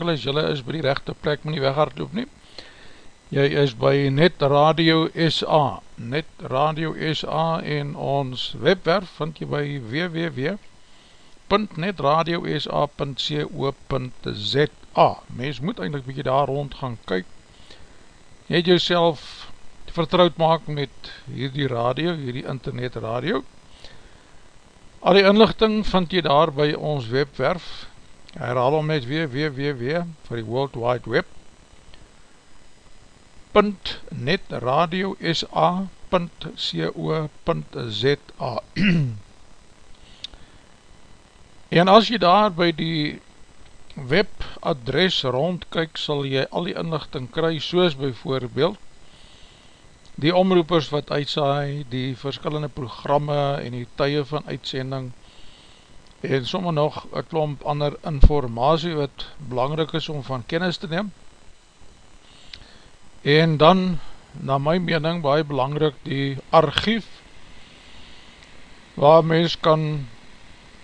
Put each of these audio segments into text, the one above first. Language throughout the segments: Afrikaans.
ingeskakel is, jylle is by die rechte plek, moet nie weghardloop nie. Jy is by Net Radio SA, Net Radio SA en ons webwerf vind jy by www.netradiosa.co.za Mens moet eindelijk bykie daar rond gaan kyk, net jouself vertrouwd maak met hierdie radio, hierdie internet radio, Al die inlichting vind jy daar by ons webwerf, herhaal om net weer www vir die World Wide Web .netradiosa.co.za En as jy daar by die webadres rondkyk, sal jy al die inlichting kry, soos by voorbeeld, die omroepers wat uitsaai, die verskillende programme en die tye van uitsending en somme nog een klomp ander informatie wat belangrijk is om van kennis te neem en dan na my mening baie belangrijk die archief waar mens kan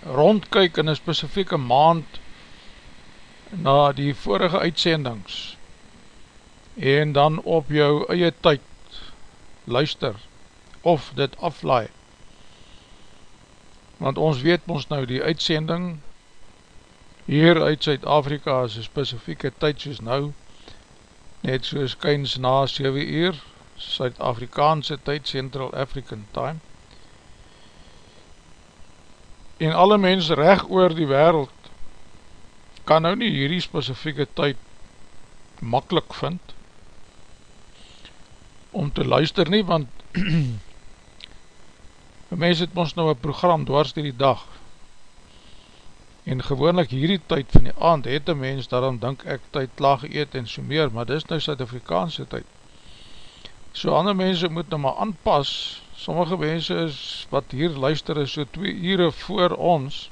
rondkyk in een specifieke maand na die vorige uitsendings en dan op jou eie tyd luister of dit aflaai. Want ons weet ons nou die uitsending hier uit Zuid-Afrika is een specifieke tyd soos nou, net soos kyns na 7 uur, Zuid-Afrikaanse tyd, Central African Time. En alle mens recht oor die wereld kan nou nie hierdie specifieke tyd makkelijk vind, om te luister nie, want mens het ons nou een program dwars die dag. En gewoonlik hierdie tyd van die aand het een mens, daarom denk ek tyd klaar geëet en so meer, maar dis nou Suid-Afrikaanse tyd. So ander mense moet nou maar aanpas. Sommige mense is wat hier luister is so twee ure voor ons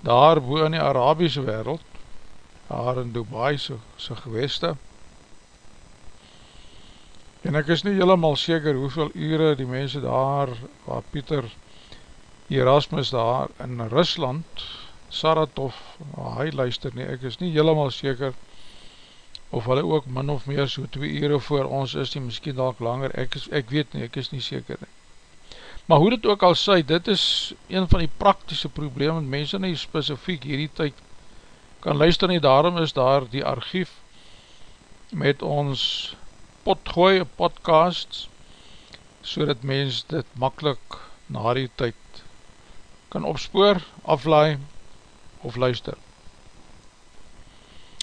daar boe in die Arabiese wereld daar in Dubai so, so geweste En ek is nie helemaal seker hoeveel ure die mense daar, waar Pieter Erasmus daar in Rusland, Saratov, waar hy luister nie, ek is nie helemaal seker of hulle ook min of meer so 2 ure voor ons is nie, miskien dalk langer, ek, is, ek weet nie, ek is nie seker nie. Maar hoe dit ook al sê, dit is een van die praktische probleem, want mense nie specifiek hierdie tyd kan luister nie, daarom is daar die archief met ons potgooi podcasts so dat mens dit makkelijk na die tyd kan opspoor, aflaai of luister.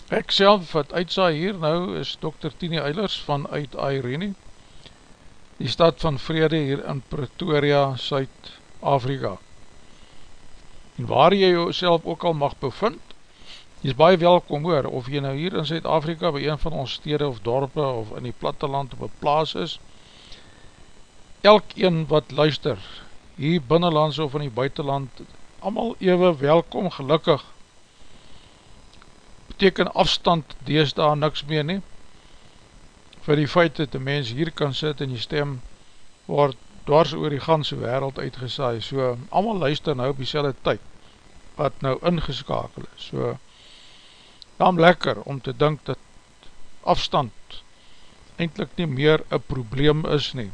Ek self wat uitsa hier nou is Dr. Tini Eilers van uit Airene, die stad van Vrede hier in Pretoria, Suid-Afrika. En waar jy jou ook al mag bevind, Jy is baie welkom hoor, of jy nou hier in Zuid-Afrika by een van ons stede of dorpe of in die platteland op een plaas is, elk een wat luister, hier binnenlands of in die buitenland, allemaal ewe welkom, gelukkig, beteken afstand dees daar niks meer nie, vir die feit dat die mens hier kan sit en die stem word dwars oor die ganse wereld uitgesaai, so allemaal luister nou op die tyd, wat nou ingeskakel is, so daarom lekker om te dink dat afstand eindelijk nie meer een probleem is nie.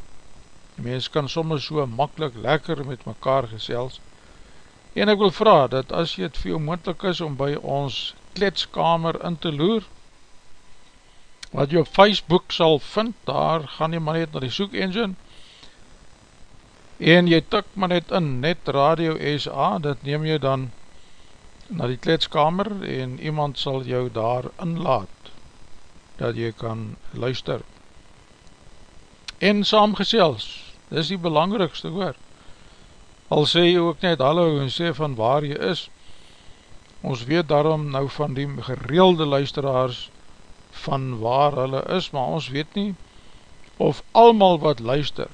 Die mens kan soms so makkelijk lekker met mekaar gesels. En ek wil vraag dat as jy het veel moendlik is om by ons kletskamer in te loer, wat jy op Facebook sal vind, daar gaan jy maar net na die soek engine, en jy tik maar net in, net Radio SA, dit neem jy dan na die kletskamer en iemand sal jou daar inlaat dat jy kan luister. En saamgesels dis die belangrikste hoor. Al sê jy ook net hallo en sê van waar jy is ons weet daarom nou van die gereelde luisteraars van waar hulle is maar ons weet nie of almal wat luister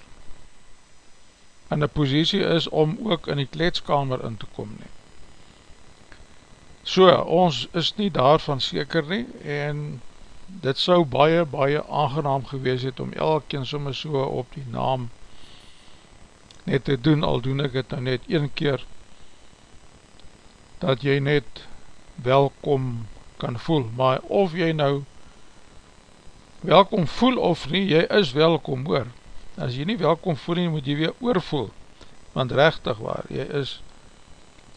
in een posiesie is om ook in die kletskamer in te kom nie So, ons is nie daarvan seker nie en dit sou baie, baie aangenaam gewees het om elkeen soms so op die naam net te doen, al doen ek het nou net een keer dat jy net welkom kan voel, maar of jy nou welkom voel of nie, jy is welkom hoor, as jy nie welkom voel nie, moet jy weer oorvoel, want rechtig waar, jy is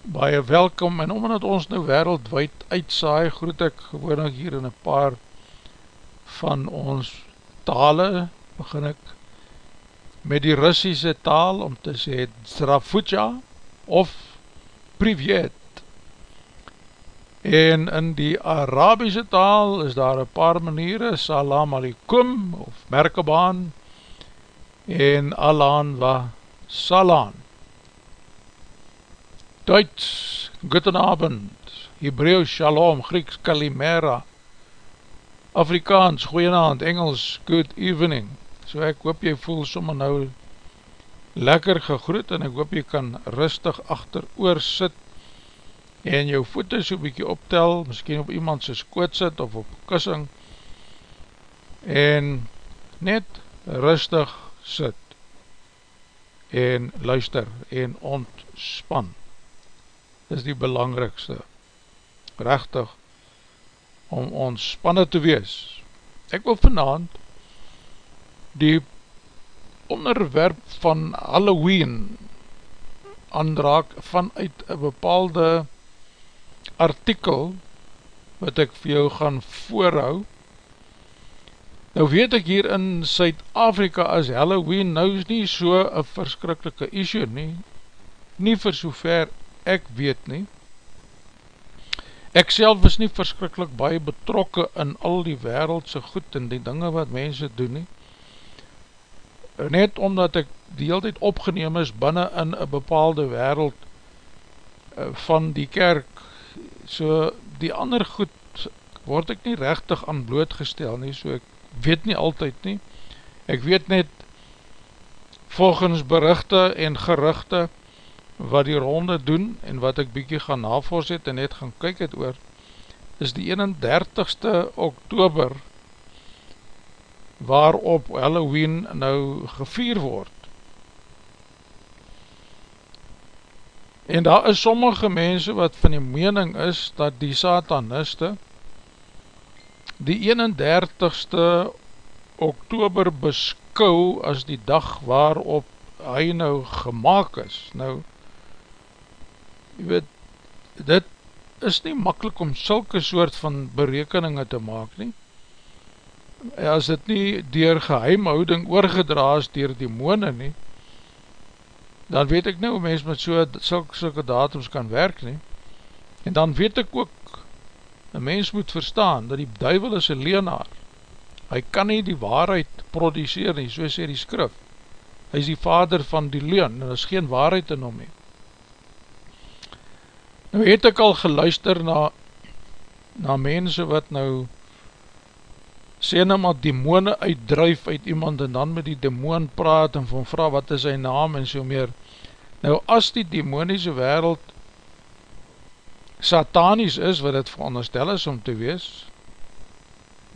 baie welkom, en omdat ons nou wereldwijd uitsaai, groet ek gewoon ek hier in een paar van ons tale, begin ek met die Russische taal, om te sê Zrafutja, of Privet, en in die Arabische taal is daar een paar maniere, salam alikum of merkebaan en alan wa salan. Duits, goedenavond, Hebreeuws shalom, Grieks kalimera, Afrikaans, goeienavond, Engels, good evening. So ek hoop jy voel sommer nou lekker gegroet en ek hoop jy kan rustig achter oor sit en jou voete so bykie optel, miskien op iemand sy skoot sit of op kussing, en net rustig sit, en luister, en ontspan. Is die belangrikste, rechtig, om ontspanne te wees. Ek wil vanavond die onderwerp van Halloween aanraak vanuit een bepaalde artikel wat ek vir jou gaan voorhou. Nou weet ek hier in Suid-Afrika as Halloween nou is nie so een verskrikkelike issue nie. Nie vir so ek weet nie. Ek self is nie verskrikkelijk baie betrokke in al die wereldse goed en die dinge wat mense doen nie. Net omdat ek die hele tijd opgeneem is binnen in een bepaalde wereld eh, van die kerk. So die ander goed word ek nie rechtig aan blootgestel nie, so ek weet nie altyd nie, ek weet net volgens berichte en gerichte wat die ronde doen en wat ek bykie gaan navorset en net gaan kyk het oor, is die 31ste oktober waarop Halloween nou gevier word. En daar is sommige mense wat van die mening is dat die sataniste die 31ste oktober beskou as die dag waarop hy nou gemaakt is. Nou, jy weet, dit is nie makkelijk om sulke soort van berekeninge te maak nie. As dit nie dier geheimhouding oorgedraas dier die moone nie, dan weet ek nie hoe mens met so sulke, sulke datums kan werk nie, en dan weet ek ook, een mens moet verstaan, dat die duivel is een leenaar, hy kan nie die waarheid produceer nie, so sê die skrif, hy is die vader van die leen, en is geen waarheid in hom nie. Nou het ek al geluister na, na mense wat nou, sê nou maar demone uitdruif uit iemand en dan met die demoon praat en van vraag wat is sy naam en so meer. Nou as die demoniese wereld satanisch is wat het veronderstel is om te wees,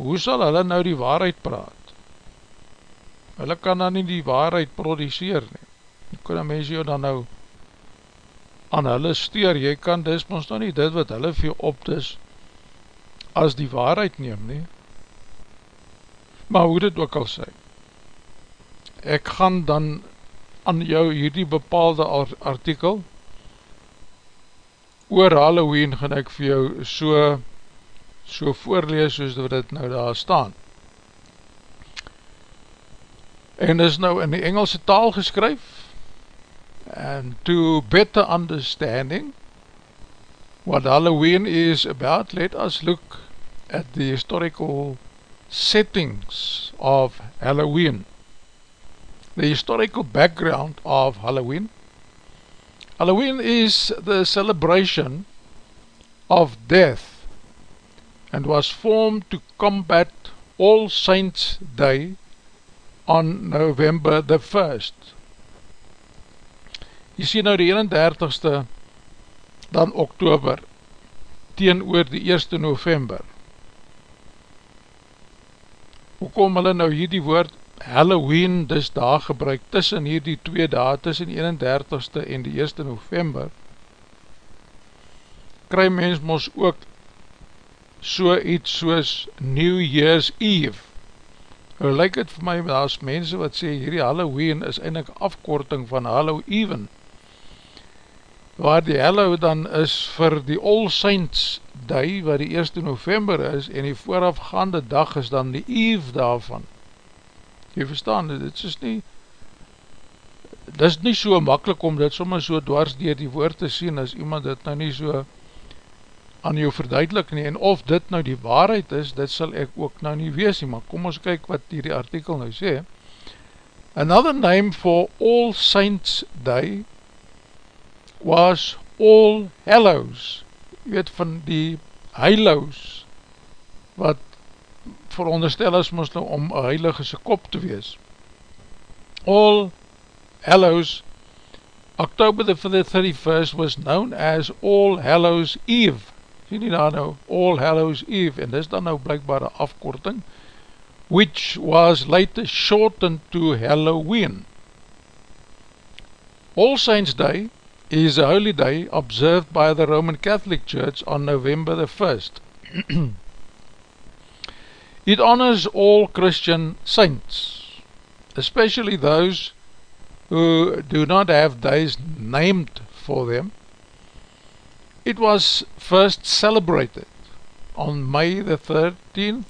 hoe sal hulle nou die waarheid praat? Hulle kan dan nie die waarheid produceer nie. Hoe kan een mens jou dan nou aan hulle steer? Jy kan dis ons nou nie dit wat hulle vir jou optis as die waarheid neem nie maar hoe dit ook al sê, ek gaan dan aan jou hierdie bepaalde artikel, oor Halloween gaan ek vir jou so, so voorlees soos wat dit nou daar staan. En is nou in die Engelse taal geskryf, and to better understanding what Halloween is about, let us look at the historical settings of Halloween. The historical background of Halloween. Halloween is the celebration of death and was formed to combat All Saints Day on November the 1st. Jy sien nou die 31ste dan oktober teen oor die 1ste november. Hoekom hulle nou hierdie woord Halloween dis daar gebruik tussen hierdie twee daad tussen 31ste en die 1ste november? Kry mens mos ook so iets soos New Year's Eve. Hoe lyk het vir my, daar is mense wat sê, hierdie Halloween is eindelijk afkorting van Halloween, waar die Hallow dan is vir die All Saints Day, wat die 1 november is, en die voorafgaande dag is dan die Eve daarvan. Jy verstaan, dit is nie, dit is nie so makkelijk om dit sommer so dwars dier die woord te sien, as iemand dit nou nie so aan jou verduidelik nie, en of dit nou die waarheid is, dit sal ek ook nou nie wees nie, maar kom ons kyk wat die artikel nou sê. Another name for All Saints Day was All Hallows, jy weet van die heilows, wat veronderstel is moest nou om een heilige sy kop te wees. All Hallows, October the 31st was known as All Hallows Eve, sien nie daar nou, All Hallows Eve, en dis dan nou blijkbare afkorting, which was later shortened to Halloween. All Saints Day is a holy day observed by the Roman Catholic Church on November the 1st. it honors all Christian saints, especially those who do not have days named for them, It was first celebrated on May the 13th,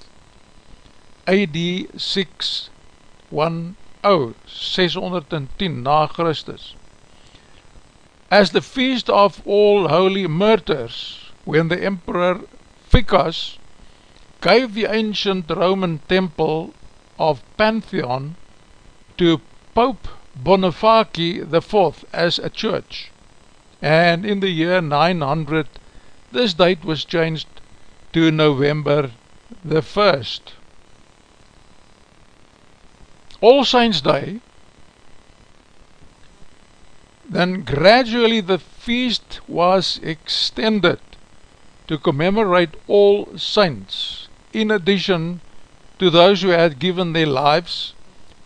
AD 610, 610 na Christus, as the feast of all holy martyrs, when the Emperor Ficus gave the ancient Roman temple of Pantheon to Pope Boniface IV as a church and in the year 900 this date was changed to November the 1st. All Saints Day then gradually the feast was extended to commemorate all saints in addition to those who had given their lives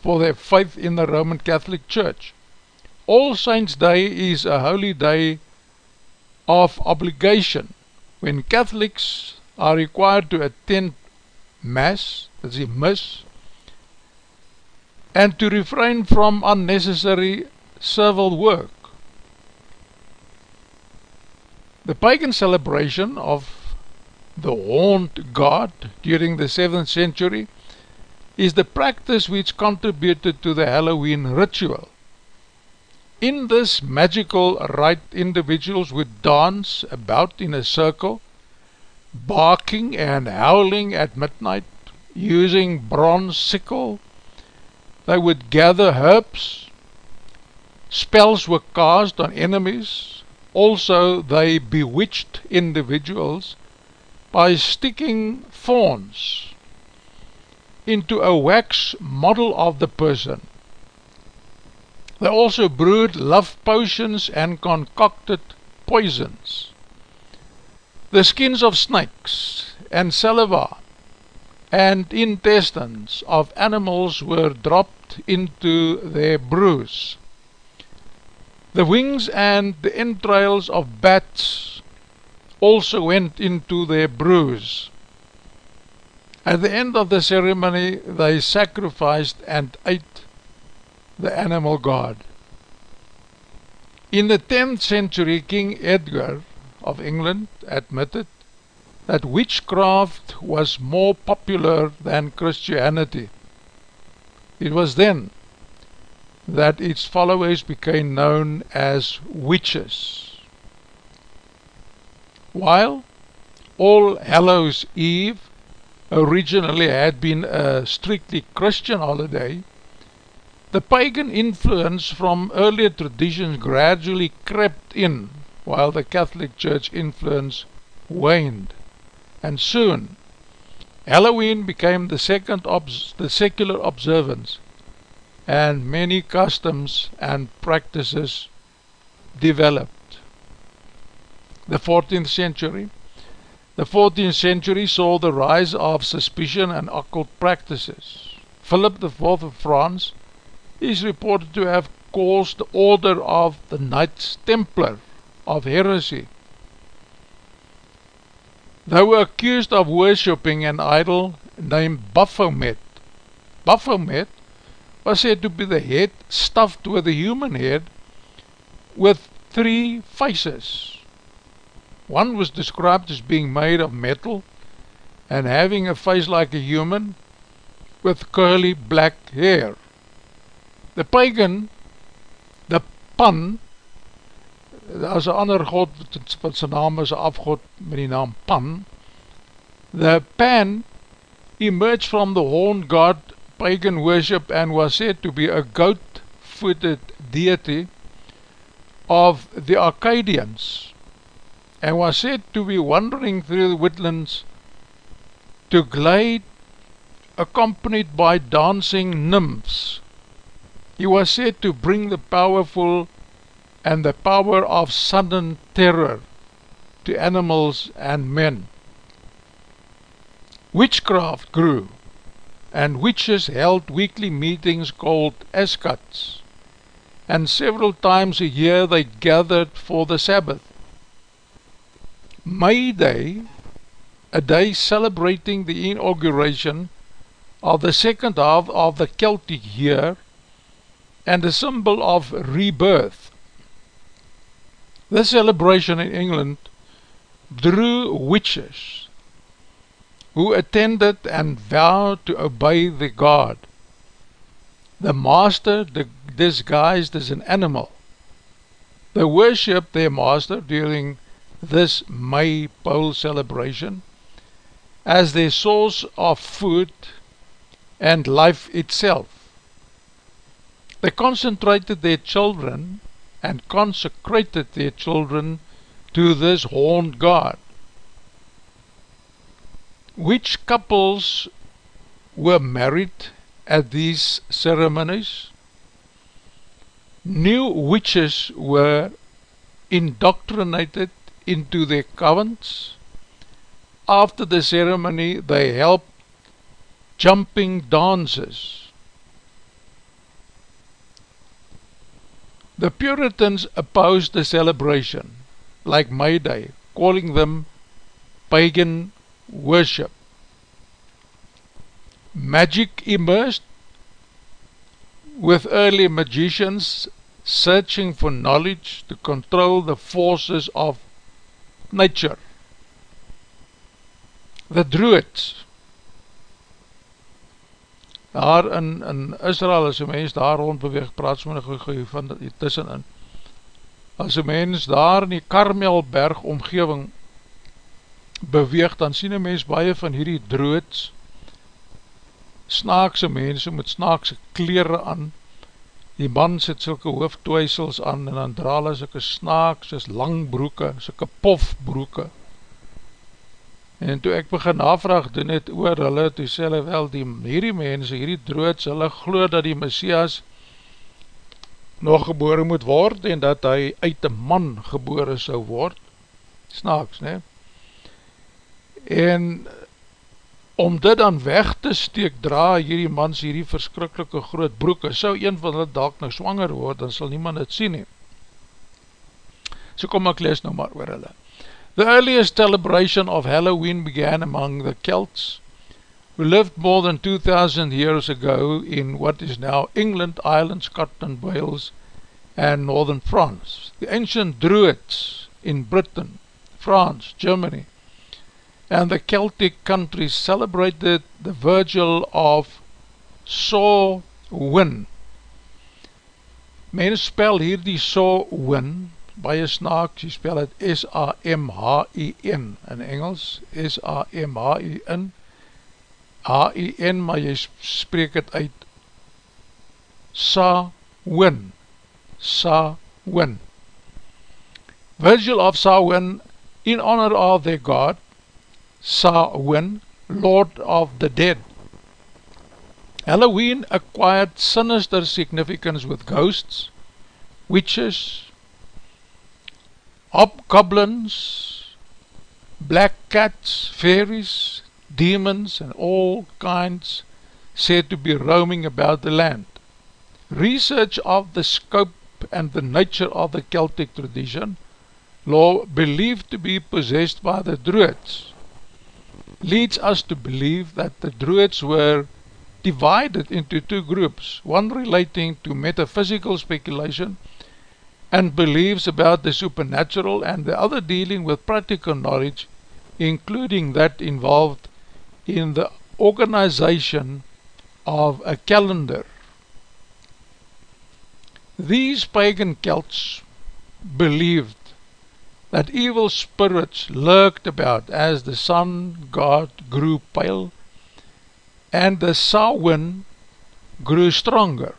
for their faith in the Roman Catholic Church. All Saints Day is a holy day of obligation when Catholics are required to attend Mass, that's a Miss, and to refrain from unnecessary civil work. The pagan celebration of the horned god during the 7th century is the practice which contributed to the Halloween ritual. In this magical rite, individuals would dance about in a circle, barking and howling at midnight, using bronze sickle. They would gather herbs, spells were cast on enemies, also they bewitched individuals by sticking thorns into a wax model of the person They also brewed love potions and concocted poisons. The skins of snakes and saliva and intestines of animals were dropped into their brews. The wings and the entrails of bats also went into their brews. At the end of the ceremony, they sacrificed and ate the animal god. In the 10th century, King Edgar of England admitted that witchcraft was more popular than Christianity. It was then that its followers became known as witches. While All Hallows Eve originally had been a strictly Christian holiday, The pagan influence from earlier traditions gradually crept in while the Catholic Church influence waned. And soon, Halloween became the second the secular observance and many customs and practices developed. The 14th century The 14th century saw the rise of suspicion and occult practices. Philip IV of France is reported to have caused the order of the Knights Templar of heresy. They were accused of worshipping an idol named Baphomet. Baphomet was said to be the head stuffed with a human head with three faces. One was described as being made of metal and having a face like a human with curly black hair. The pagan, the daar is een ander god, wat sy naam is, afgod met die naam Pan, the Pan emerged from the horn god pagan worship and was said to be a goat-footed deity of the Arcadians and was said to be wandering through the woodlands to glide accompanied by dancing nymphs. He was said to bring the powerful and the power of sudden terror to animals and men. Witchcraft grew and witches held weekly meetings called Escats and several times a year they gathered for the Sabbath. May Day, a day celebrating the inauguration of the second half of the Celtic year and a symbol of rebirth. This celebration in England drew witches who attended and vowed to obey the God. The master disguised as an animal. They worshipped their master during this May pole celebration as their source of food and life itself. They concentrated their children and consecrated their children to this horned God. Which couples were married at these ceremonies? new witches were indoctrinated into their covens. After the ceremony, they helped jumping dances. The Puritans opposed the celebration, like May Day, calling them pagan worship. Magic immersed with early magicians searching for knowledge to control the forces of nature. The Druids Daar in, in Israel as een mens daar rond beweeg, praat so my goeie van die tussenin. As een mens daar in die Karmelberg omgeving beweeg, dan sien een mens baie van hierdie Druids snaakse mense met snaakse kleren aan, die man sit sylke hoofdtoeisels aan, en dan draal hy sylke snaak, soos langbroeke, sylke pofbroeke, en toe ek begin navraag doen het oor hulle, toe sê hulle wel, die, hierdie mense, hierdie droods, hulle glo dat die Messias nog gebore moet word, en dat hy uit een man gebore sou word, snaaks, ne, en om dit dan weg te steek, dra hierdie mans hierdie verskrikkelike groot broeke, sou een van hulle dalk nou swanger word, dan sal niemand het sien nie. So kom ek lees nou maar oor hulle. The earliest celebration of Halloween began among the Celts, who lived more than 2,000 years ago in what is now England, Ireland, Scotland, Wales, and northern France. The ancient Druids in Britain, France, Germany, and the Celtic countries celebrated the Virgil of Samhain. Men spel hier die Samhain, baie snaaks, jy spel het S-A-M-H-I-N in Engels, S-A-M-H-I-N, H-I-N, maar jy spreek het uit Samhain, Samhain. Virgil of Samhain, in honor of their God, Samhain, Lord of the Dead. Halloween acquired sinister significance with ghosts, witches, hobgoblins, black cats, fairies, demons, and all kinds said to be roaming about the land. Research of the scope and the nature of the Celtic tradition, law believed to be possessed by the Druids, leads us to believe that the Druids were divided into two groups, one relating to metaphysical speculation and beliefs about the supernatural and the other dealing with practical knowledge, including that involved in the organization of a calendar. These pagan Celts believed that evil spirits lurked about as the sun god grew pale and the Samhain grew stronger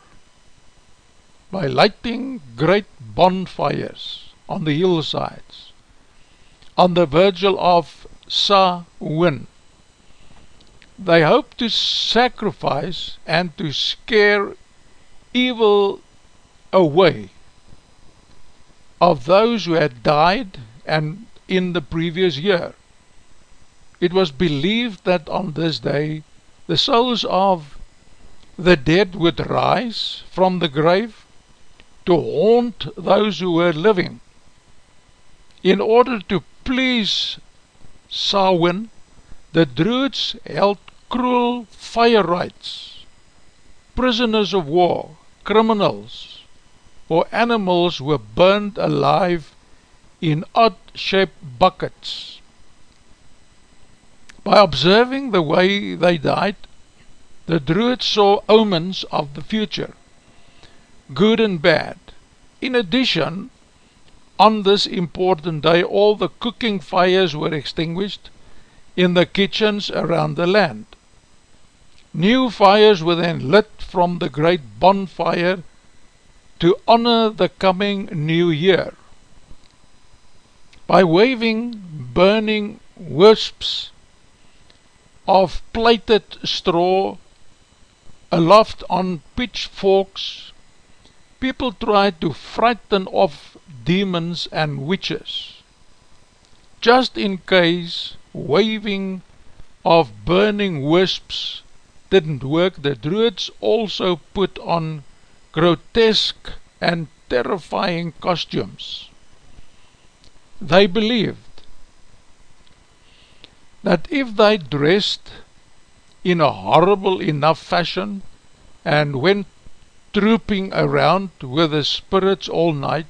by lighting great bonfires on the hillsides on the virgil of Samhain. They hoped to sacrifice and to scare evil away of those who had died and in the previous year. It was believed that on this day the souls of the dead would rise from the grave to haunt those who were living. In order to please Samhain, the Druids held cruel fire rites, prisoners of war, criminals, or animals were burned alive in odd-shaped buckets. By observing the way they died, the Druids saw omens of the future, good and bad. In addition, on this important day, all the cooking fires were extinguished in the kitchens around the land. New fires were then lit from the great bonfire to honor the coming new year. By waving burning wisps of plated straw aloft on pitchforks, people tried to frighten off demons and witches. Just in case waving of burning wisps didn't work, the druids also put on grotesque and terrifying costumes. They believed that if they dressed in a horrible enough fashion and went trooping around with the spirits all night,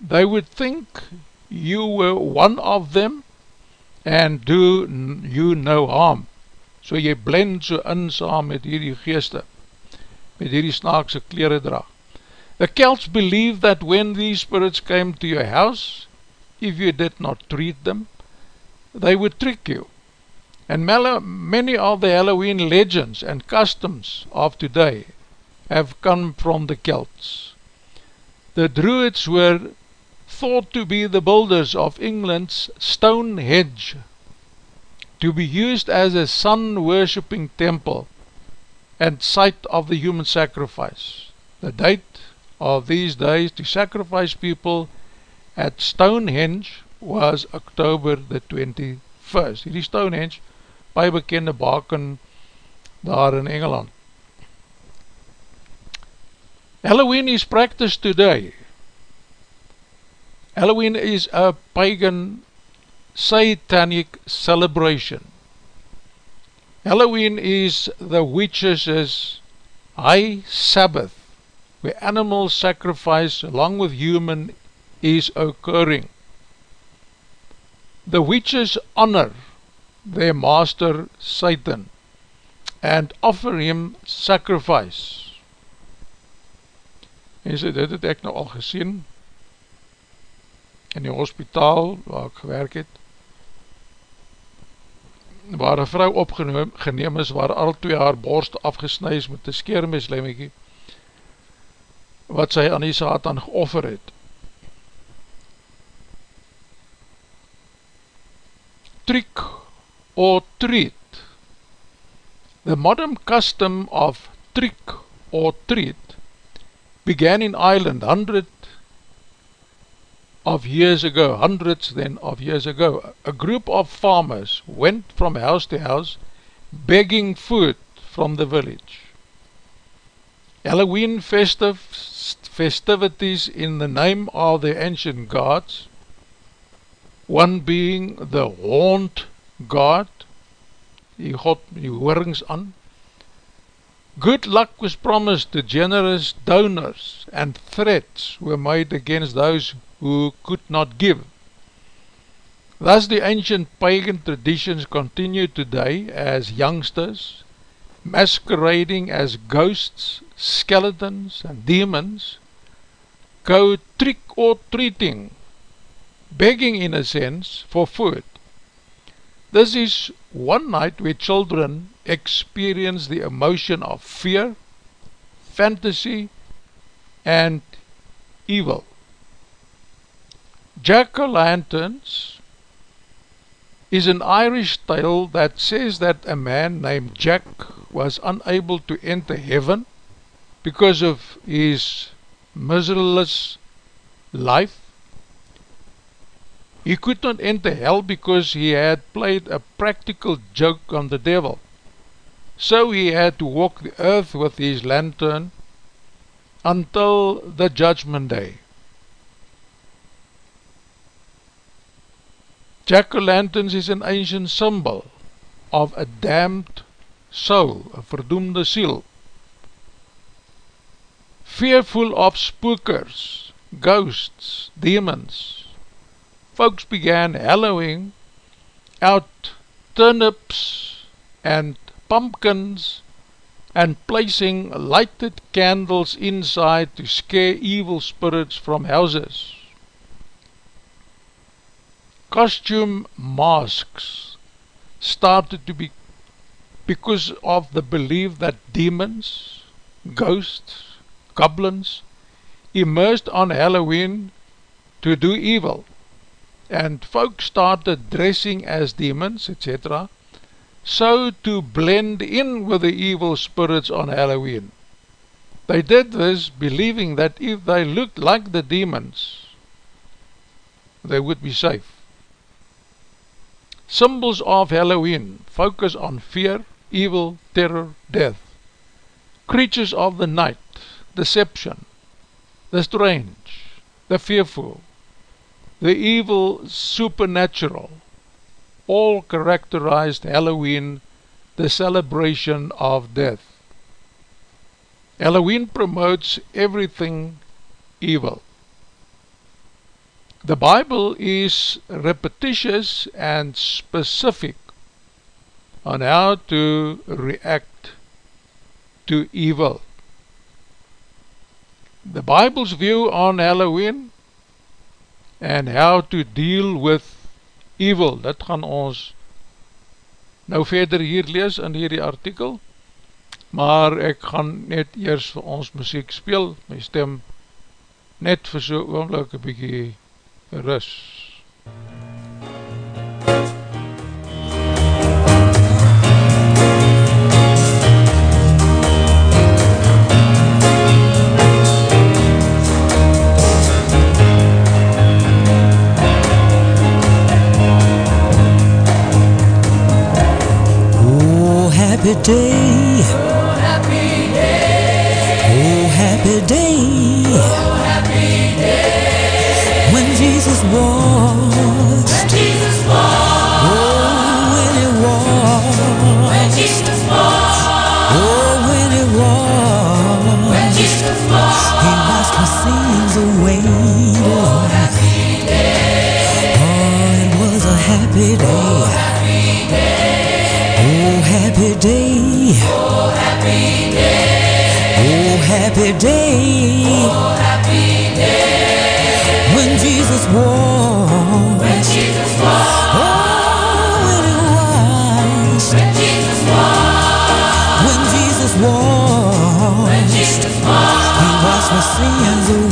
they would think you were one of them and do you no harm. So jy blend so in saam met hierdie geeste met hierdie snaakse kleren dra. The Celts believe that when these spirits came to your house, if you did not treat them, they would trick you. And many of the Halloween legends and customs of today have come from the Celts. The Druids were thought to be the builders of England's Stonehenge, to be used as a sun-worshipping temple and site of the human sacrifice. The date of these days to sacrifice people at Stonehenge was October the 21st. Hierdie Stonehenge, baie bekende baken daar in Engeland. Halloween is practiced today. Halloween is a pagan satanic celebration Halloween is the witches' high Sabbath, where animal sacrifice along with human is occurring. The witches honor their master Satan and offer him sacrifice. En so dit het ek nou al gesien in die hospitaal waar ek gewerk het waar een vrou opgeneem is, waar al twee haar borst afgesnui is met een skeermeslemmekie, wat sy aan die Satan geoffer het. Trick or treat The modern custom of trick or treat began in Ireland hundred of years ago, hundreds then of years ago, a group of farmers went from house to house begging food from the village. Halloween festive, festivities in the name of the ancient gods, one being the haunt god, die God die hoorings aan. Good luck was promised to generous donors and threats were made against those who could not give. Thus the ancient pagan traditions continue today as youngsters, masquerading as ghosts, skeletons and demons, go trick or treating, begging in a sense for food. This is one night where children experience the emotion of fear, fantasy and evil. Jack-o'-lanterns is an Irish tale that says that a man named Jack was unable to enter heaven because of his miserless life He could not enter hell because he had played a practical joke on the devil. So he had to walk the earth with his lantern until the judgment day. Jack-o'-lanterns is an ancient symbol of a damned soul, a verdoemde siel. Fearful of spookers, ghosts, demons, folks began hallowing out turnips and pumpkins and placing lighted candles inside to scare evil spirits from houses. Costume masks started to be because of the belief that demons, ghosts, goblins emerged on Halloween to do evil and folks started dressing as demons, etc., so to blend in with the evil spirits on Halloween. They did this believing that if they looked like the demons, they would be safe. Symbols of Halloween focus on fear, evil, terror, death. Creatures of the night, deception, the strange, the fearful, the evil supernatural, all characterized Halloween, the celebration of death. Halloween promotes everything evil. The Bible is repetitious and specific on how to react to evil. The Bible's view on Halloween and how to deal with evil. Dit gaan ons nou verder hier lees in hierdie artikel, maar ek gaan net eers vir ons muziek speel, my stem net vir so oomlik een bykie rust. Happy day. Oh, happy day. Oh, happy day. Oh, happy day. When Jesus walked. When Jesus walked. Oh, when he walked. When Jesus walked. Oh, when he walked. When Jesus walked. He washed my sins away. Oh, happy day. Oh, it was a happy day. Happy day. Oh, happy day. When Jesus walked. When Jesus walked. Oh, when he washed. When Jesus walked. When Jesus walked. When Jesus walked. He washed my sins away,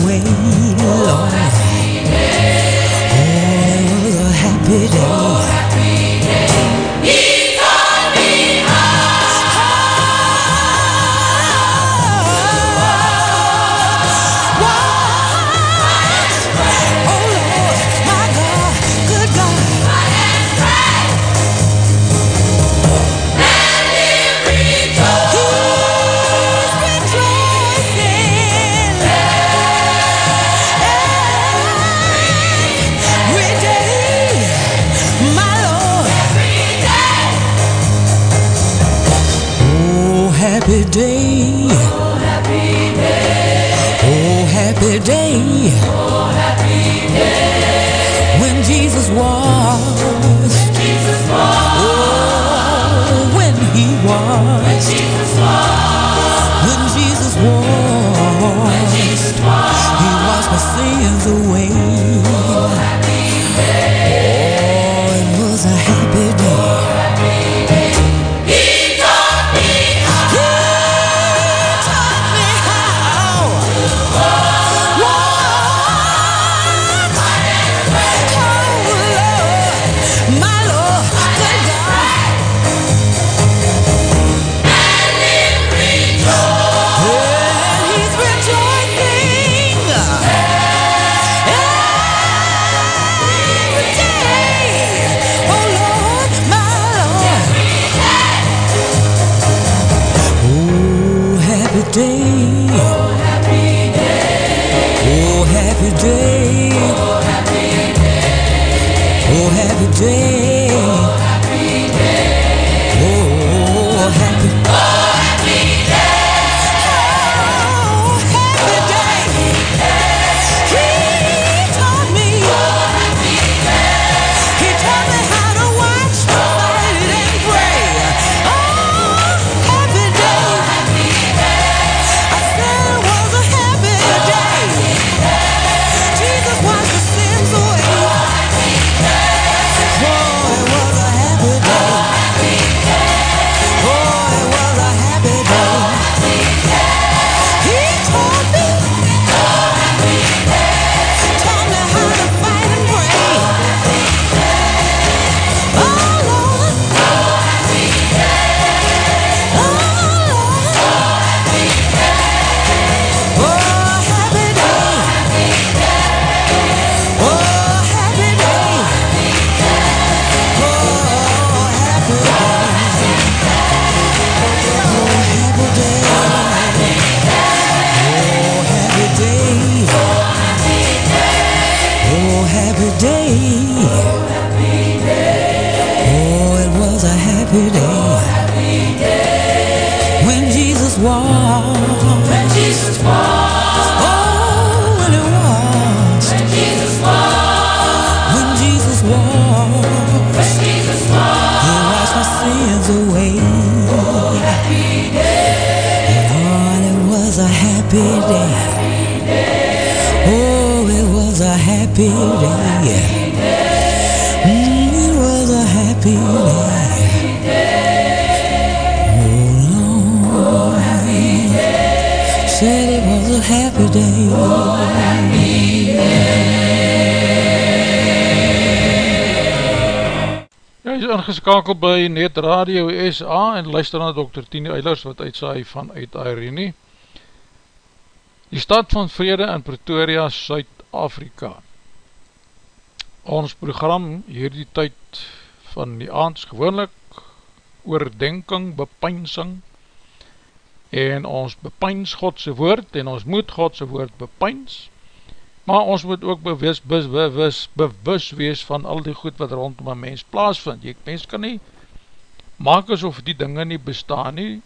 Jesus. When Jesus was. Ingeskakeld by Net Radio SA en luister na Dr. Tini Eilers wat uitsaai vanuit Irene. Die stad van Vrede in Pretoria, Suid-Afrika. Ons program hierdie tyd van die aand is gewoonlik oordenking, bepynsing en ons bepyns Godse woord en ons moet Godse woord bepyns maar ons moet ook bewus, bewus, bewus, wees van al die goed wat rondom een mens plaasvind. Jy, mens kan nie maak asof die dinge nie bestaan nie.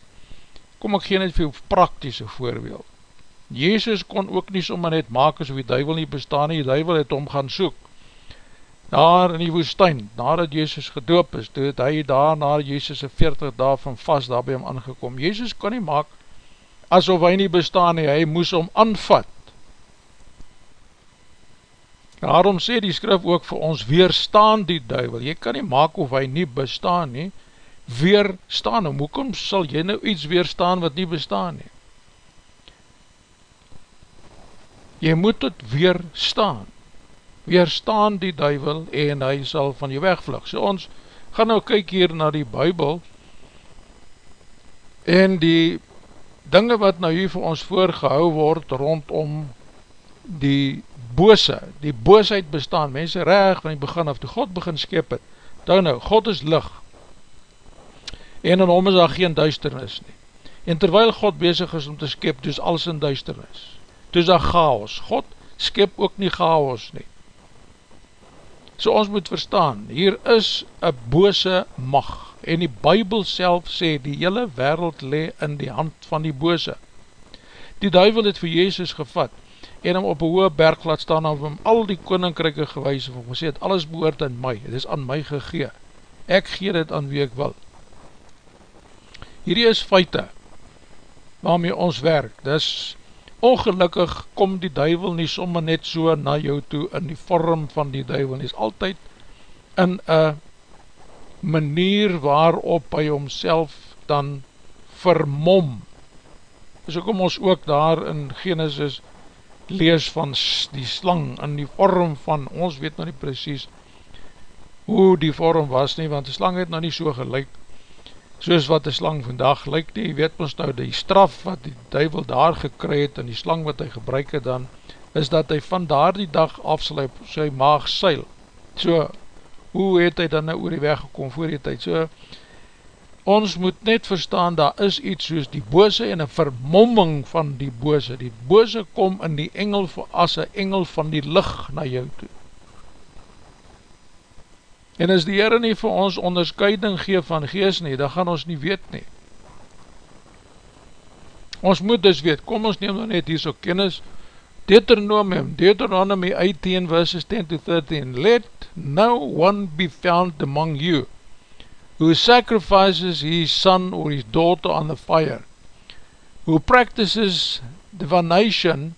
Kom ek gee net veel praktische voorbeeld. Jezus kon ook nie sommer net maak asof die duivel nie bestaan nie, die duivel het om gaan soek. Daar in die woestijn, nadat Jezus gedoop is, toe het hy daar na Jezus 40 dae van vast daar by hom aangekom. Jezus kon nie maak asof hy nie bestaan nie, hy moes om aanvat Daarom sê die skrif ook vir ons, weerstaan die duivel, jy kan nie maak of hy nie bestaan nie, weerstaan hom, hoekom sal jy nou iets weerstaan wat nie bestaan nie? Jy moet het weerstaan, weerstaan die duivel en hy sal van jy wegvlug. So ons gaan nou kyk hier na die bybel en die dinge wat nou hier vir ons voorgehou word rondom die bose, die boosheid bestaan, mense reg van die begin af, toe God begin skep het, dan nou, God is lig, en in hom is daar geen duisternis nie, en terwyl God bezig is om te skep, toe is alles in duisternis, toe is daar chaos, God skep ook nie chaos nie, so ons moet verstaan, hier is een bose mag, En die Bijbel self sê, die hele wereld le in die hand van die bose. Die duivel het vir Jezus gevat, en hom op een hoge berg laat staan, en hom al die koninkryke gewys, en hom gesê, het alles behoort aan my, het is aan my gegee, ek gee dit aan wie ek wil. Hierdie is feite, waarmee ons werk, dis ongelukkig kom die duivel nie sommer net so na jou toe, in die vorm van die duivel, nie is altyd in een manier waarop hy homself dan vermom. So kom ons ook daar in Genesis lees van die slang in die vorm van, ons weet nou nie precies hoe die vorm was nie, want die slang het nou nie so gelijk soos wat die slang vandag lyk nie, weet ons nou die straf wat die duivel daar gekry het en die slang wat hy gebruik het dan, is dat hy van daar die dag afsluip sy maag seil, so hoe het hy dan nou oor die weg gekom voor die tijd, so ons moet net verstaan, daar is iets soos die bose en een vermomming van die bose. Die bose kom in die engel as een engel van die licht na jou toe. En as die Heere nie vir ons onderscheiding geef van geest nie, dan gaan ons nie weet nie. Ons moet dus weet, kom ons neem dan net hier so kennis, Deuteronomium, Deuteronomy 18 verses 10 to 13, Let no one be found among you, who sacrifices his son or his daughter on the fire, who practices divination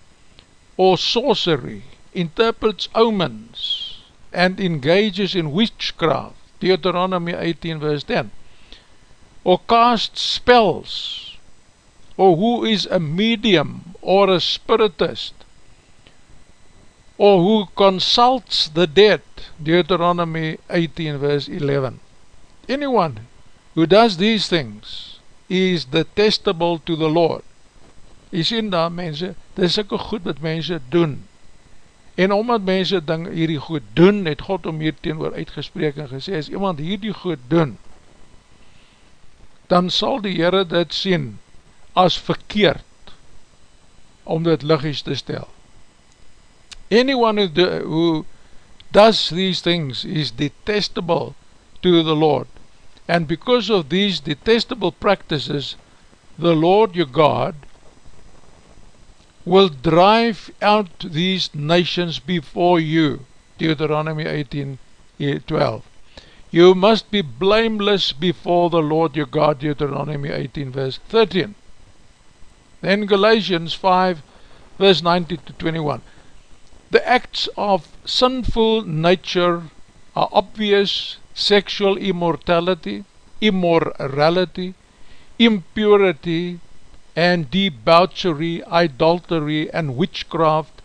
or sorcery, interprets omens, and engages in witchcraft, Deuteronomy 18 verse 10, or casts spells, or who is a medium or a spiritist, or who consults the dead, Deuteronomy 18 verse 11, anyone who does these things is detestable to the Lord. Jy sien daar mense, dit is ook goed wat mense doen. En omdat mense ding hierdie goed doen, het God om hier teenoor uitgespreek en gesê, as iemand hierdie goed doen, dan sal die Heere dit sien as verkeerd, om dit liggies te stel. Anyone who, do, who does these things is detestable to the Lord. And because of these detestable practices, the Lord your God will drive out these nations before you. Deuteronomy 18, eh, 12. You must be blameless before the Lord your God, Deuteronomy 18 verse 13. Then Galatians 5 verse 19 to 21. The acts of sinful nature are obvious sexual immortality, immorality, impurity, and debauchery, idolatry, and witchcraft,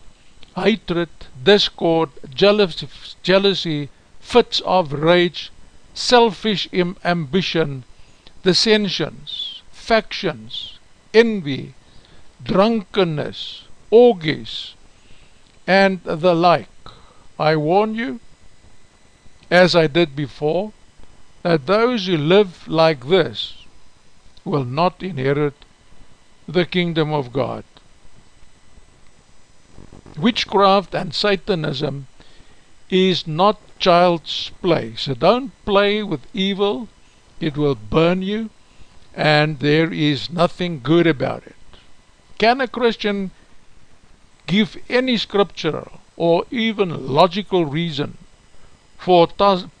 hatred, discord, jealousy, jealousy fits of rage, selfish ambition, dissensions, factions, envy, drunkenness, orgies, and the like. I warn you, as I did before, that those who live like this will not inherit the kingdom of God. Witchcraft and Satanism is not child's play, so don't play with evil, it will burn you, and there is nothing good about it. Can a Christian give any scriptural or even logical reason for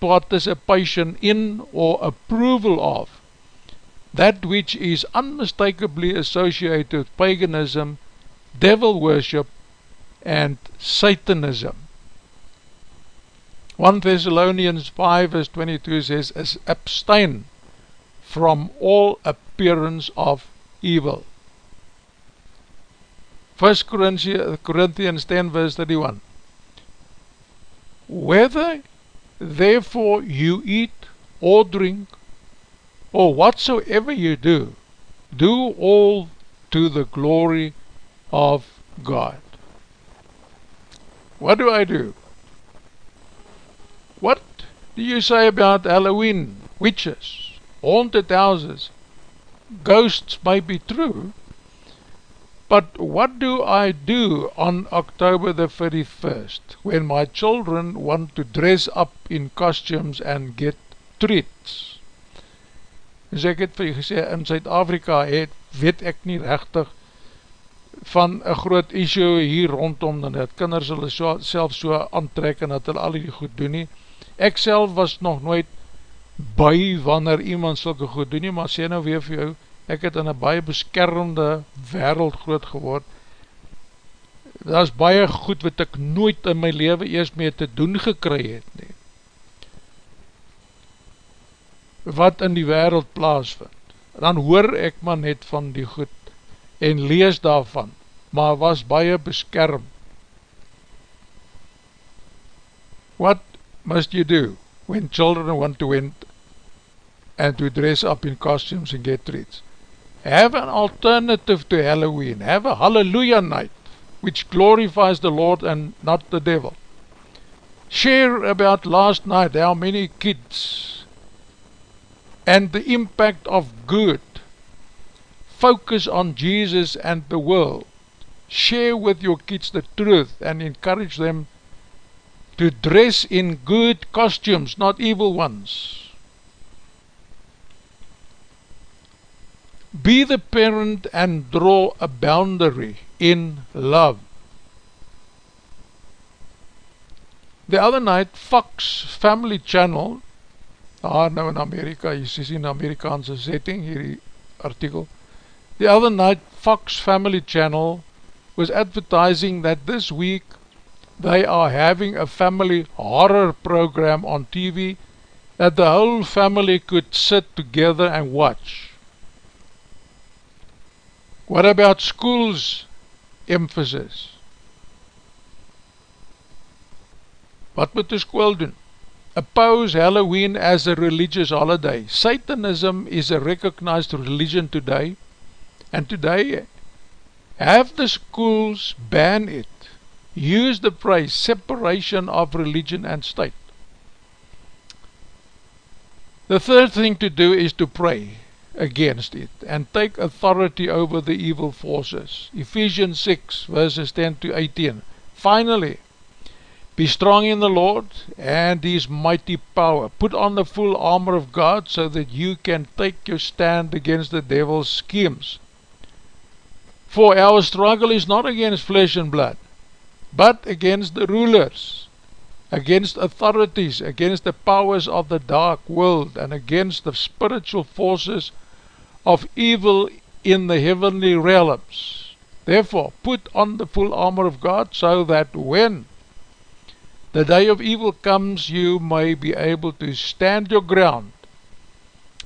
participation in or approval of that which is unmistakably associated with paganism, devil worship, and Satanism. 1 Thessalonians 5 verse 22 says, abstain from all appearance of evil. 1 Corinthians 10 verse 31 Whether Therefore you eat or drink or whatsoever you do, do all to the glory of God. What do I do? What do you say about Halloween, witches, haunted houses? Ghosts may be true, But what do I do on October the 31st when my children want to dress up in costumes and get treats? en so ek het vir jy gesê, in Zuid-Afrika het, weet ek nie rechtig van een groot issue hier rondom, dan het kinders hulle so, self so aantrek en dat hulle al die goed doen nie. Ek self was nog nooit by wanneer iemand sulke goed doen nie, maar sê nou weer vir jou, ek het in een baie beskermde wereld groot geword, daar is baie goed wat ek nooit in my leven eers mee te doen gekry het nie. wat in die wereld plaasvind. Dan hoor ek maar net van die goed en lees daarvan, maar was baie beskerm. What must you do when children want to win and to dress up in costumes and get treats? Have an alternative to Halloween. Have a hallelujah night which glorifies the Lord and not the devil. Share about last night how many kids and the impact of good. Focus on Jesus and the world. Share with your kids the truth and encourage them to dress in good costumes, not evil ones. Be the parent and draw a boundary in love. The other night, Fox Family Channel daar nou in Amerika, jy sê in Amerikaanse setting, hierdie artikel, the other night Fox Family Channel was advertising that this week they are having a family horror program on TV that the whole family could sit together and watch. What about schools emphasis? Wat moet die school doen? oppose Halloween as a religious holiday. Satanism is a recognized religion today, and today have the schools ban it. Use the phrase separation of religion and state. The third thing to do is to pray against it and take authority over the evil forces. Ephesians 6 verses 10 to 18. Finally, Be strong in the Lord and His mighty power. Put on the full armor of God so that you can take your stand against the devil's schemes. For our struggle is not against flesh and blood, but against the rulers, against authorities, against the powers of the dark world, and against the spiritual forces of evil in the heavenly realms. Therefore, put on the full armor of God so that when the day of evil comes, you may be able to stand your ground.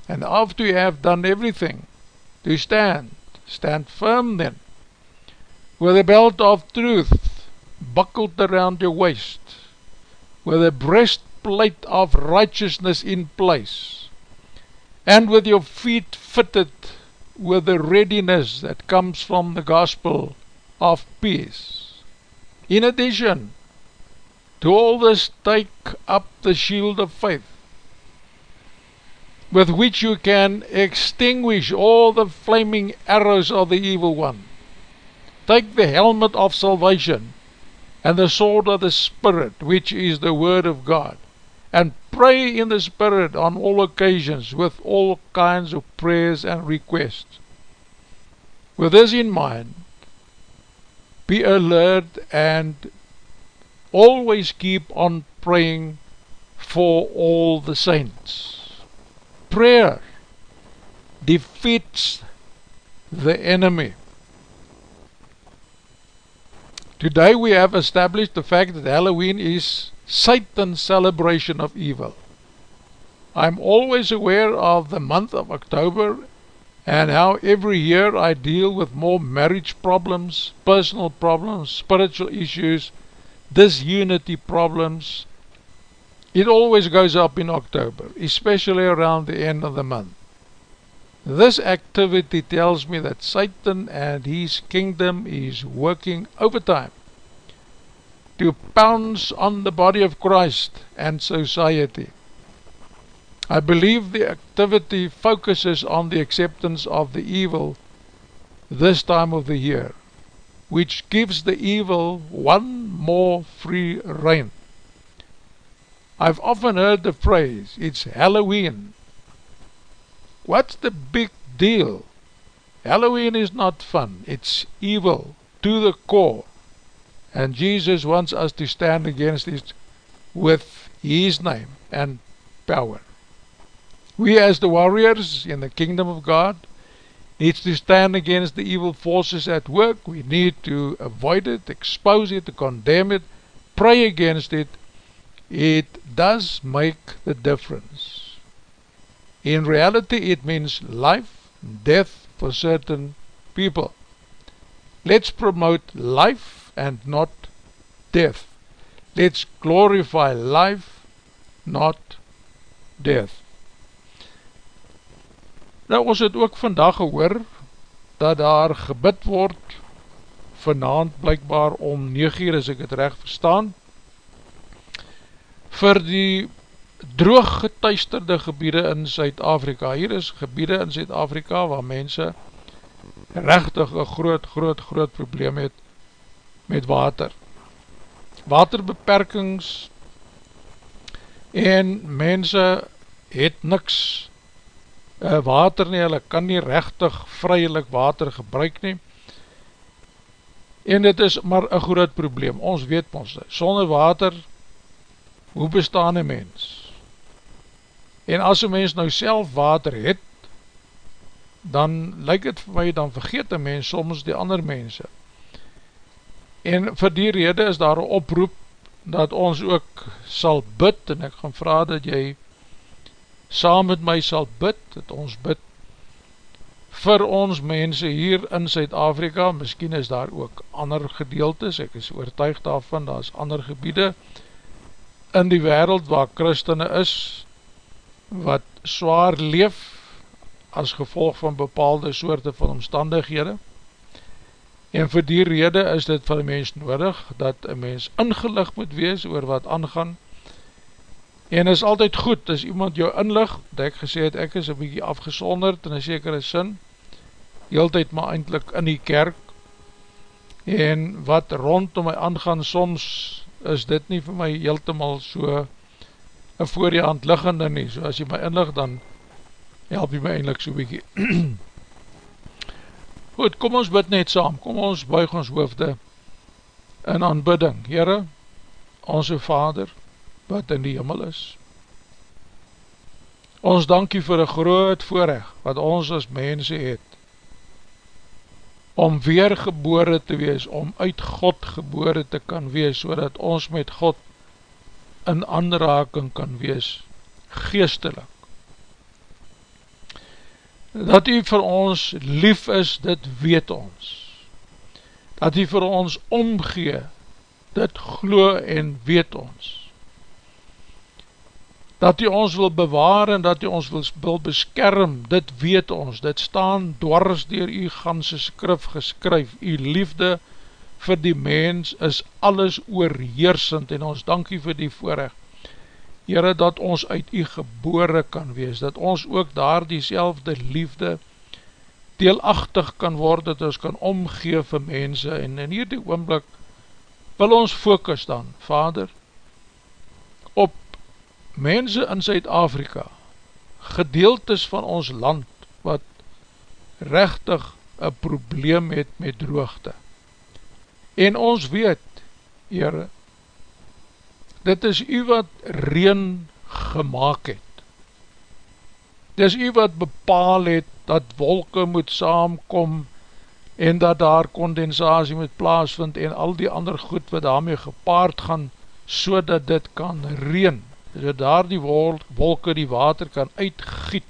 And after you have done everything to stand, stand firm then, with a belt of truth buckled around your waist, with a breastplate of righteousness in place, and with your feet fitted with the readiness that comes from the gospel of peace. In addition, To all this take up the shield of faith, with which you can extinguish all the flaming arrows of the evil one. Take the helmet of salvation, and the sword of the Spirit, which is the word of God, and pray in the Spirit on all occasions with all kinds of prayers and requests. With this in mind, be alert and always keep on praying for all the saints. Prayer defeats the enemy. Today we have established the fact that Halloween is Satan's celebration of evil. I'm always aware of the month of October and how every year I deal with more marriage problems, personal problems, spiritual issues, disunity problems, it always goes up in October, especially around the end of the month. This activity tells me that Satan and his kingdom is working overtime to pounce on the body of Christ and society. I believe the activity focuses on the acceptance of the evil this time of the year which gives the evil one more free reign. I've often heard the phrase, it's Halloween. What's the big deal? Halloween is not fun, it's evil to the core. And Jesus wants us to stand against it with His name and power. We as the warriors in the kingdom of God needs to stand against the evil forces at work. We need to avoid it, expose it, condemn it, pray against it. It does make the difference. In reality, it means life, death for certain people. Let's promote life and not death. Let's glorify life, not death. Nou ons het ook vandag gehoor dat daar gebid word vanavond blijkbaar om 9 uur as ek het recht verstaan vir die droog getuisterde gebiede in Zuid-Afrika. Hier is gebiede in Zuid-Afrika waar mense rechtig een groot, groot, groot probleem het met water. Waterbeperkings en mense het niks uh, water nie, hulle kan nie rechtig vrylik water gebruik nie, en dit is maar een groot probleem, ons weet ons, sonder water, hoe bestaan een mens? En as een mens nou self water het, dan lyk het vir my, dan vergeet een mens soms die ander mense. En vir die rede is daar een oproep, dat ons ook sal bid, en ek gaan vraag dat jy saam met my sal bid, dat ons bid vir ons mense hier in Zuid-Afrika, miskien is daar ook ander gedeeltes, ek is oortuig daarvan, daar is ander gebiede in die wereld waar christene is, wat zwaar leef, as gevolg van bepaalde soorte van omstandighede, en vir die rede is dit vir die mens nodig, dat een mens ingelig moet wees oor wat aangaan, En is altyd goed, as iemand jou inlig, dat ek gesê het, ek is een bykie afgesonderd in een sekere sin, heel tyd maar eindelijk in die kerk, en wat rondom my aangaan, soms is dit nie vir my heeltemaal so een voor die hand liggende nie, so as jy my inlig, dan help jy my eindelijk so bykie. Goed, kom ons bid net saam, kom ons buig ons hoofde in aanbidding, Heere, onze Vader, wat in die himmel is. Ons dankie vir een groot voorrecht wat ons as mense het, om weer gebore te wees, om uit God gebore te kan wees, so ons met God in aanraking kan wees, geestelik. Dat u vir ons lief is, dit weet ons. Dat u vir ons omgee, dit glo en weet ons. Dat u ons wil bewaar en dat u ons wil, beskerm, dit weet ons, dit staan dwars dier u ganse skrif geskryf, u liefde vir die mens is alles oorheersend en ons dankie vir die voorrecht, Heere, dat ons uit u gebore kan wees, dat ons ook daar die selfde liefde deelachtig kan word, dat ons kan omgee vir mense en in hierdie oomblik wil ons focus dan, Vader, op mense in Zuid-Afrika, gedeeltes van ons land, wat rechtig een probleem het met droogte. En ons weet, Heere, dit is u wat reen gemaakt het. Dit is u wat bepaal het, dat wolke moet saamkom, en dat daar kondensatie moet plaasvind, en al die ander goed wat daarmee gepaard gaan, so dat dit kan reen so daar die wolke die water kan uitgiet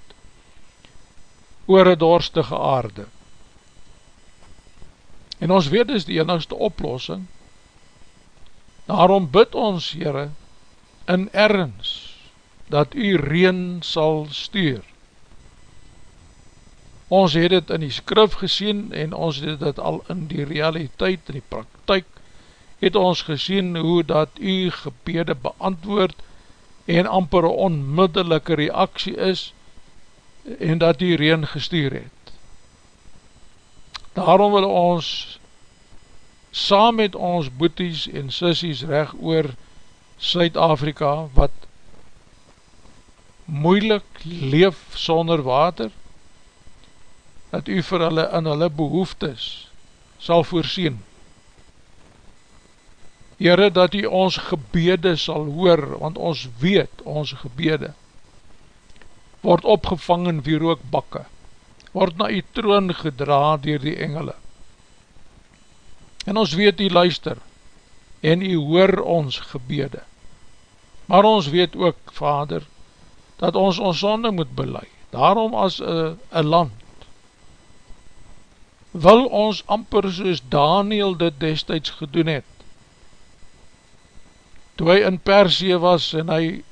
oor een dorstige aarde. En ons weet is die enigste oplossing, daarom bid ons, Heere, in ergens, dat u reen sal stuur. Ons het het in die skrif gesien, en ons het het al in die realiteit, in die praktijk, het ons gesien hoe dat u gebede beantwoord, en amper een onmiddelike reaksie is en dat die reen gestuur het. Daarom wil ons saam met ons boeties en sissies recht oor Suid-Afrika wat moeilik leef sonder water, dat u vir hulle in hulle behoeftes sal voorsien. Heere, dat u ons gebede sal hoor, want ons weet ons gebede word opgevang in wie rookbakke, word na u troon gedra dier die engele. En ons weet u luister, en u hoor ons gebede. Maar ons weet ook, Vader, dat ons ons sonde moet beleid. Daarom as een land wil ons amper soos Daniel dit destijds gedoen het. Toe hy in Persie was en hy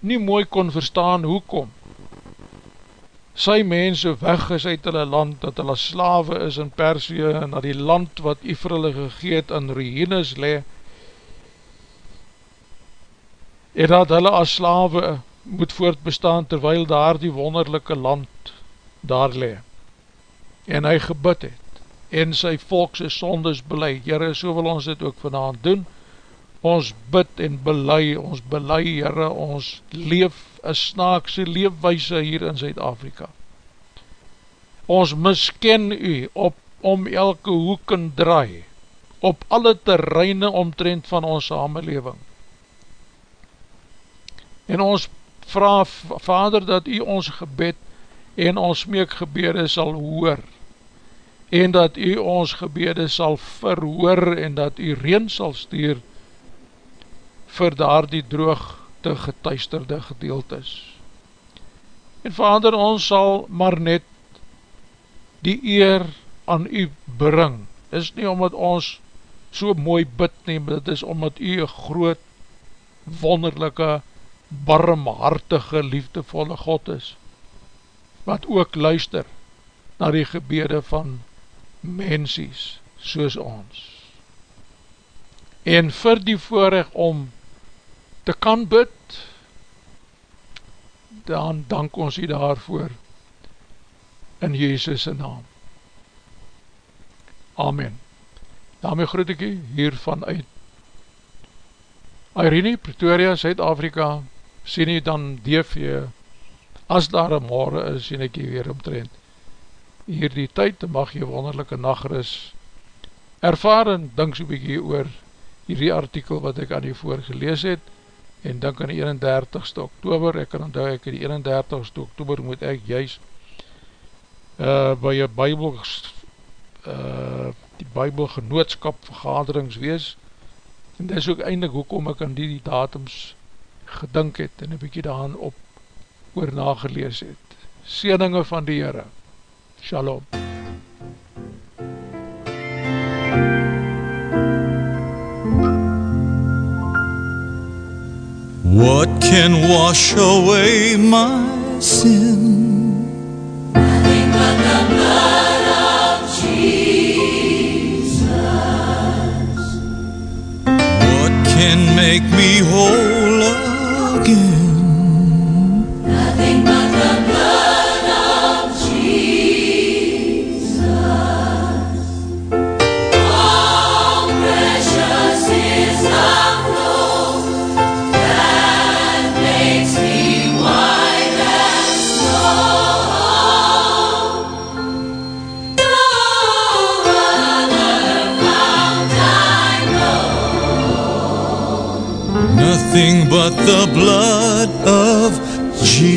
nie mooi kon verstaan hoekom sy mense weg is uit hulle land, dat hulle slawe is in Persie en dat die land wat hy vir hulle gegeet in ruïnes le en dat hulle as slawe moet voortbestaan terwyl daar die wonderlijke land daar le. En hy gebid het en sy volkse sondes belei. Heere, so wil ons dit ook vanavond doen. Ons bid en belei, ons belei, Heere, ons leef een snaakse leefwijse hier in Zuid-Afrika. Ons misken u op om elke hoek en draai, op alle terreine omtrend van ons samenleving. En ons vraag, Vader, dat u ons gebed en ons smeekgebede sal hoor, en dat u ons gebede sal verhoor, en dat u reen sal stuur, vir daar die droogte getuisterde gedeeltes. En Vader, ons sal maar net die eer aan u bring, is nie omdat ons so mooi bid neem, dit is omdat u een groot, wonderlijke, barmhartige, liefdevolle God is, wat ook luister na die gebede van mensies soos ons. En vir die voorrecht om te kan bid, dan dank ons u daarvoor in Jezus' naam. Amen. Daarmee groet ek u hier vanuit Irene, Pretoria, Zuid-Afrika, sien jy dan DV, as daar een morgen is, sien ek jy weer omtrend. Hier die tyd, mag jy wonderlijke nachtris ervaar en dink so bykie oor hierdie artikel wat ek aan jy voorgelees het, en dink aan die 31ste oktober, ek kan onthou ek die 31ste oktober moet ek juist uh, by jy bybel uh, die bybelgenootskap vergaderings wees, en dis ook eindelijk hoekom ek aan die, die datums gedink het en een bykie daan op oor nagelees het. Seninge van die Heere. Shalom. What can wash away my sin? Nothing but the blood of Jesus. What can make me whole again? Nothing but the blood of Jesus.